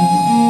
Música